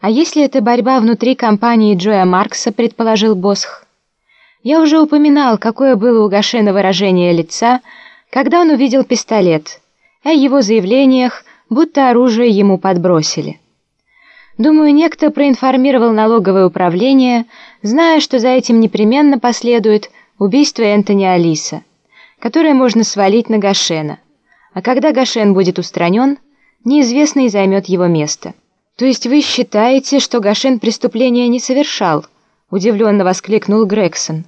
«А если это борьба внутри компании Джоя Маркса», — предположил Босх. «Я уже упоминал, какое было у Гашена выражение лица, когда он увидел пистолет, о его заявлениях, будто оружие ему подбросили. Думаю, некто проинформировал налоговое управление, зная, что за этим непременно последует убийство Энтони Алиса, которое можно свалить на Гашена, а когда Гашен будет устранен, неизвестный займет его место». «То есть вы считаете, что Гашен преступления не совершал?» — удивленно воскликнул Грегсон.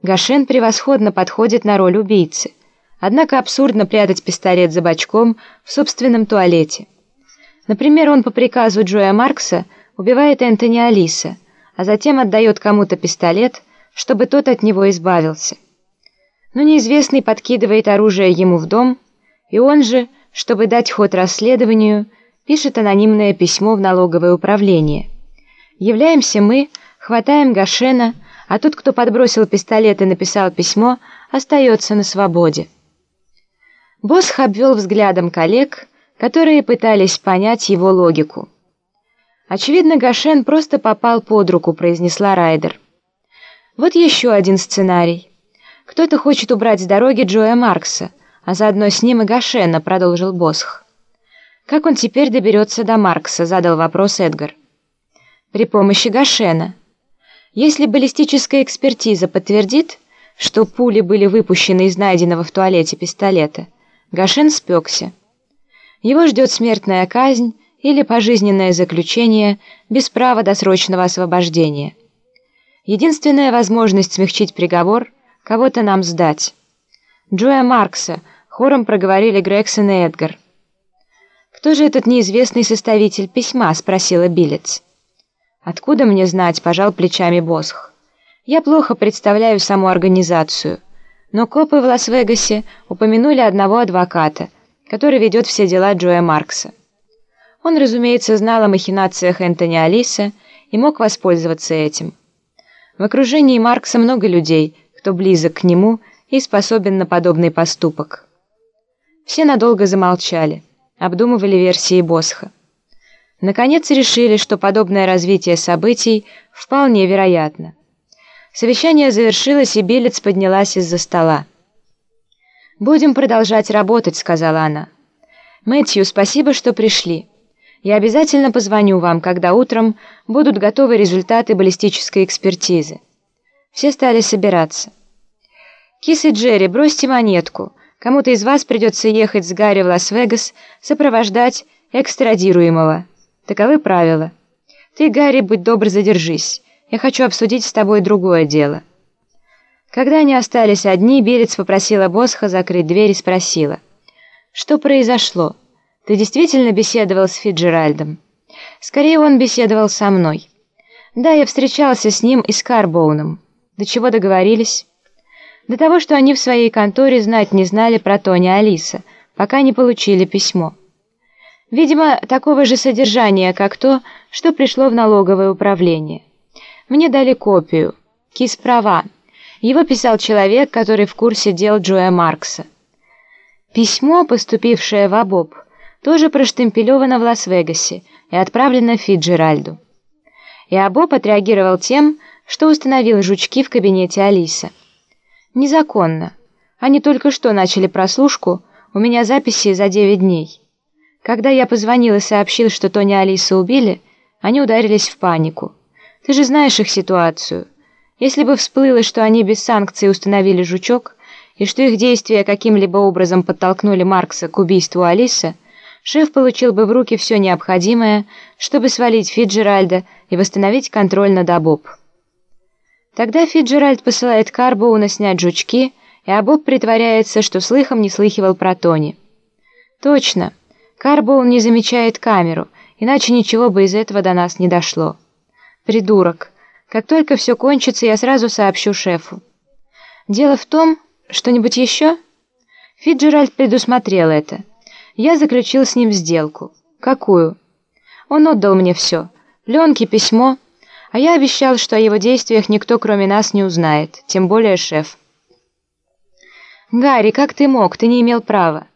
Гашен превосходно подходит на роль убийцы. Однако абсурдно прятать пистолет за бачком в собственном туалете. Например, он по приказу Джоя Маркса убивает Энтони Алиса, а затем отдает кому-то пистолет, чтобы тот от него избавился. Но неизвестный подкидывает оружие ему в дом, и он же, чтобы дать ход расследованию, пишет анонимное письмо в налоговое управление. Являемся мы, хватаем Гашена, а тот, кто подбросил пистолет и написал письмо, остается на свободе. Босх обвел взглядом коллег, которые пытались понять его логику. «Очевидно, Гашен просто попал под руку», — произнесла Райдер. «Вот еще один сценарий. Кто-то хочет убрать с дороги Джоя Маркса, а заодно с ним и Гашена», — продолжил Босх. «Как он теперь доберется до Маркса?» — задал вопрос Эдгар. «При помощи Гашена. Если баллистическая экспертиза подтвердит, что пули были выпущены из найденного в туалете пистолета, Гашен спекся. Его ждет смертная казнь или пожизненное заключение без права досрочного освобождения. Единственная возможность смягчить приговор — кого-то нам сдать. Джоя Маркса, хором проговорили Грегсон и Эдгар. «Кто же этот неизвестный составитель письма?» — спросила Билец. «Откуда мне знать?» — пожал плечами Босх. «Я плохо представляю саму организацию, но копы в Лас-Вегасе упомянули одного адвоката, который ведет все дела Джоя Маркса. Он, разумеется, знал о махинациях Энтони Алиса и мог воспользоваться этим. В окружении Маркса много людей, кто близок к нему и способен на подобный поступок». Все надолго замолчали обдумывали версии Босха. Наконец решили, что подобное развитие событий вполне вероятно. Совещание завершилось, и Белец поднялась из-за стола. «Будем продолжать работать», — сказала она. «Мэтью, спасибо, что пришли. Я обязательно позвоню вам, когда утром будут готовы результаты баллистической экспертизы». Все стали собираться. «Кис и Джерри, бросьте монетку. Кому-то из вас придется ехать с Гарри в Лас-Вегас, сопровождать экстрадируемого. Таковы правила. Ты, Гарри, будь добр, задержись. Я хочу обсудить с тобой другое дело». Когда они остались одни, Берец попросила Босха закрыть дверь и спросила. «Что произошло? Ты действительно беседовал с Фиджеральдом?» «Скорее, он беседовал со мной». «Да, я встречался с ним и с Карбоуном. До чего договорились?» До того, что они в своей конторе знать не знали про Тони Алиса, пока не получили письмо. Видимо, такого же содержания, как то, что пришло в налоговое управление. Мне дали копию. Кис права. Его писал человек, который в курсе дел Джоя Маркса. Письмо, поступившее в Абоб, тоже проштемпелевано в Лас-Вегасе и отправлено Фиджеральду. И Абоб отреагировал тем, что установил жучки в кабинете Алиса. Незаконно. Они только что начали прослушку, у меня записи за 9 дней. Когда я позвонил и сообщил, что Тони и Алиса убили, они ударились в панику. Ты же знаешь их ситуацию. Если бы всплыло, что они без санкций установили жучок, и что их действия каким-либо образом подтолкнули Маркса к убийству Алиса, шеф получил бы в руки все необходимое, чтобы свалить Фиджеральда и восстановить контроль над Абоб. Тогда Фиджеральд посылает Карбоуна снять жучки, и Абоб притворяется, что слыхом не слыхивал про Тони. Точно. Карбоун не замечает камеру, иначе ничего бы из этого до нас не дошло. Придурок. Как только все кончится, я сразу сообщу шефу. Дело в том, что-нибудь еще? Фиджеральд предусмотрел это. Я заключил с ним сделку. Какую? Он отдал мне все. Пленки, письмо... А я обещал, что о его действиях никто кроме нас не узнает, тем более шеф. «Гарри, как ты мог? Ты не имел права.